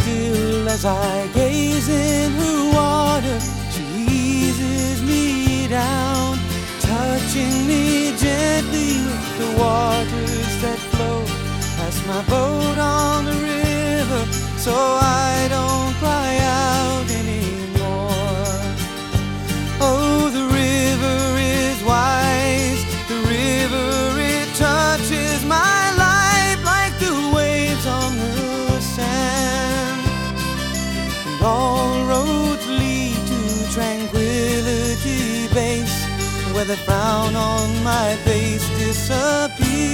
still as I gaze in her water. She eases me down, touching me gently with the waters that flow past my boat on the river. So I tranquility base where the frown on my face disappears.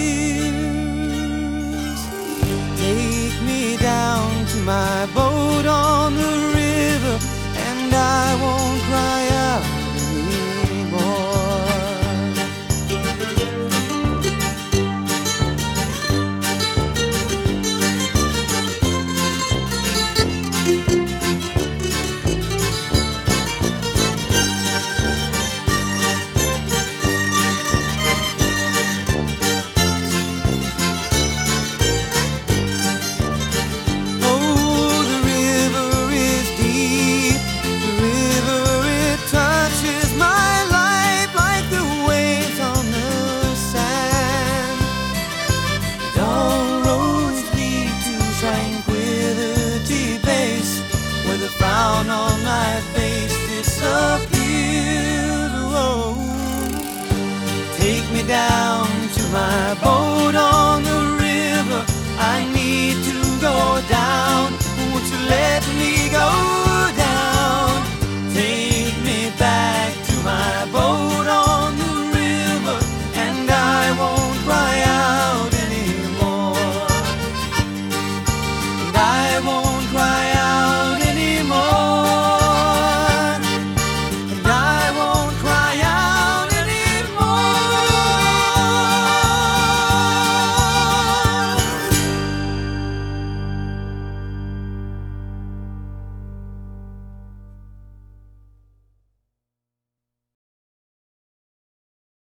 down.